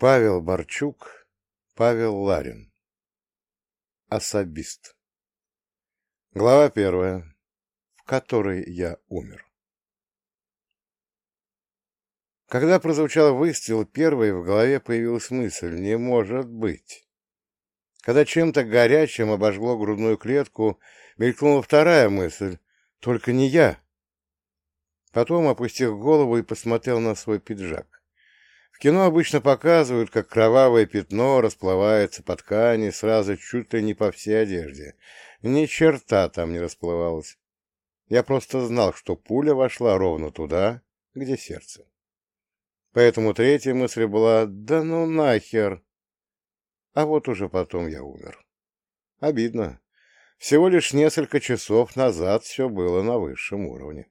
Павел Борчук, Павел Ларин. Особист. Глава первая, в которой я умер. Когда прозвучал выстрел первый, в голове появилась мысль «не может быть». Когда чем-то горячим обожгло грудную клетку, мелькнула вторая мысль «только не я». Потом опустил голову и посмотрел на свой пиджак. В кино обычно показывают, как кровавое пятно расплывается по ткани сразу чуть ли не по всей одежде. Ни черта там не расплывалось. Я просто знал, что пуля вошла ровно туда, где сердце. Поэтому третья мысль была «да ну нахер!» А вот уже потом я умер. Обидно. Всего лишь несколько часов назад все было на высшем уровне.